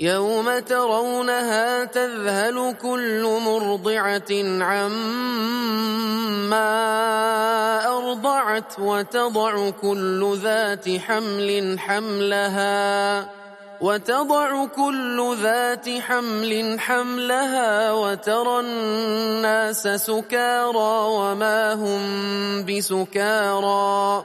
يوم ترونها تذهل كل مرضعة عما أرضعت وتضع كل ذات حمل حملها وتضع كل ذات حمل حملها وترى الناس سكارى وما هم بسكارى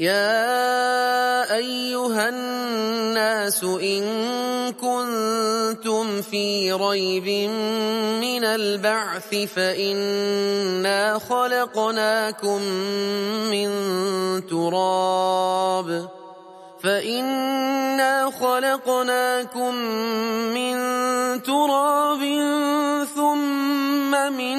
يا أيها الناس إن كنتم في ريب من البعث فإنا خلقناكم من تراب فإنا خلقناكم من تراب ثم من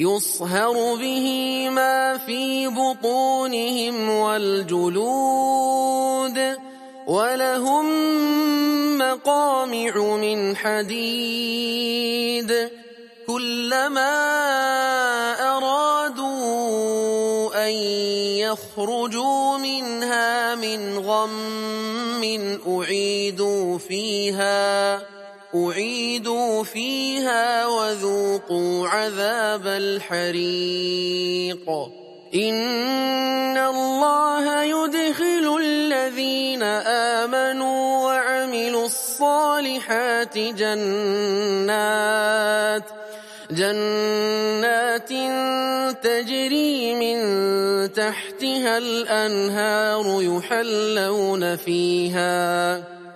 يصهر به ما في بطونهم والجلود ولهم مقامع من حديد كلما أرادوا أن يخرجوا منها من غم أعيدوا فيها أعيدوا فيها وذوقوا عذاب الحريق. إن الله يدخل الذين آمنوا وعملوا الصالحات جنات جنات تجري من تحتها الأنهار يحلون فيها.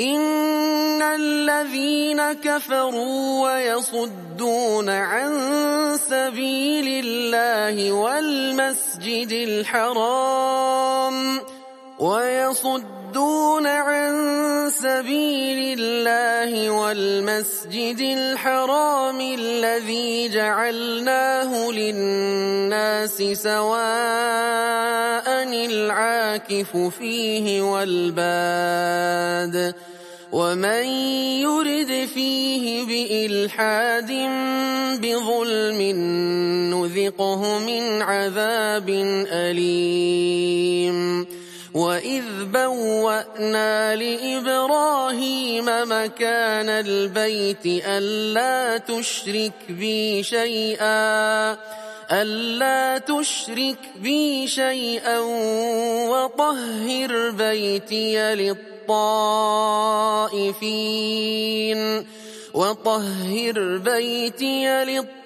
إن الذين كفروا ويصدون عن سبيل الله والمسجد الحرام ويصدون عن سبيل الله والمسجد الحرام الذي جعلناه للناس سواء العاكف فيه والباد ومن يرد فيه بإلحاد بظلم نذقه من عذاب أليم وإذ بوأنا لإبراهيم مكان البيت ألا تشرك بي شيئا ألا تشرك بي شيئا وطهر بيتي للطائفين وطهر بيتي للطائفين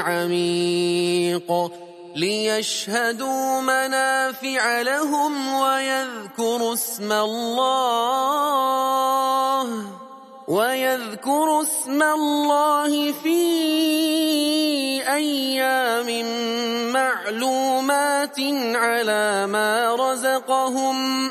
عميق ليشهدوا منافع لهم ويذكروا اسم الله ويذكروا اسم الله في أيام معلومات على ما رزقهم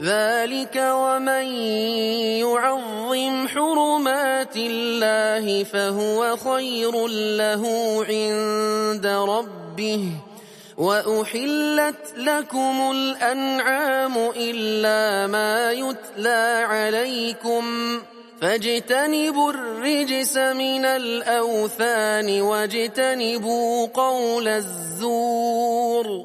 ذلك ومن يعظم حرمات الله فهو خير له عند ربه وأحلت لكم الأنعام إلا ما يتلى عليكم فاجتنبوا الرجس من الأوثان واجتنبوا قول الزور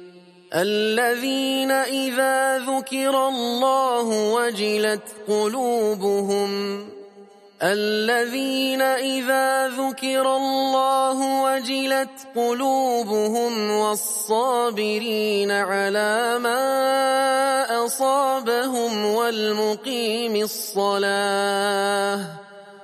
الذين إذا ذكر الله وجلت قلوبهم الذين إذا ذكر الله وجلت قلوبهم والصابرين على ما أصابهم والمقيم الصلاة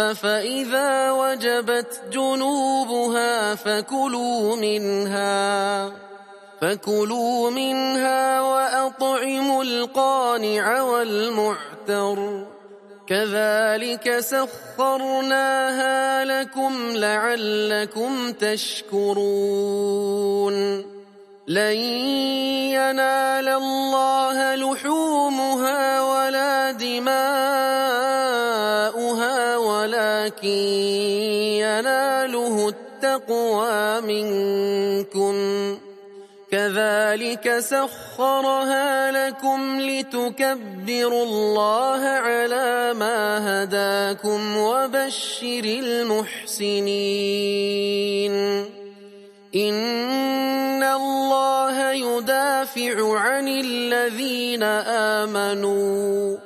فإذا وجبت جنوبها فكلوا منها فكلوا منها وأطعموا القانع والمعتر. كذلك سخرناها لكم لعلكم تشكرون. لن ينال الله لحومها ولا دماؤها ولكن يناله التقوى منكم كذلك سخرها لكم لتكبروا الله على ما هداكم وبشر المحسنين. إن الله يدافع عن الذين آمنوا.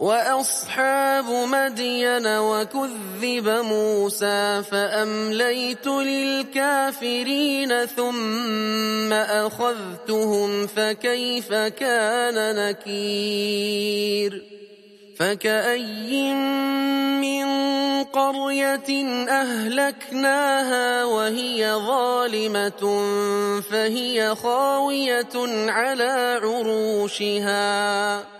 وأصحاب مدين وكذب موسى فأمليت للكافرين ثم أخذتهم فكيف كان نكير؟ فكأي من قرية أهلكناها وهي ظالمة فهي خاوية على عروشها.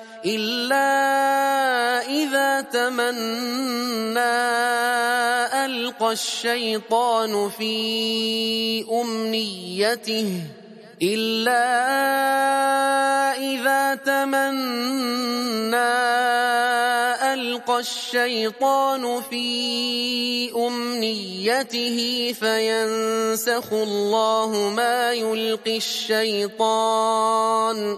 إلا إذا تمنى ألقى الشيطان في أمنيته. إلا إذا تمنى ألقى الشيطان في أمنيته فينسخ الله ما يلقي الشيطان.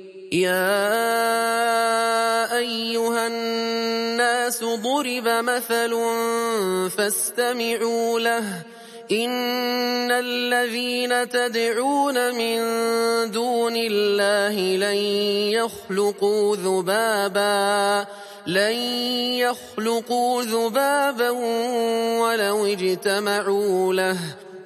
يا أيها الناس ضرب مثل فاستمعوا له إن الذين تدعون من دون الله لن يخلقوا ذبابا لن يخلقوا ذبابا ولو اجتمعوا له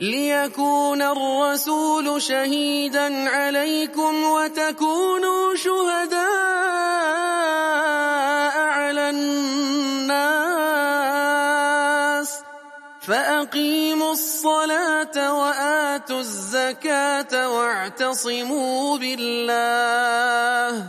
ليكون الرسول شهيدا عليكم وتكونوا شهداء على الناس فأقيموا الصلاة وآتوا الزكاة واعتصموا بالله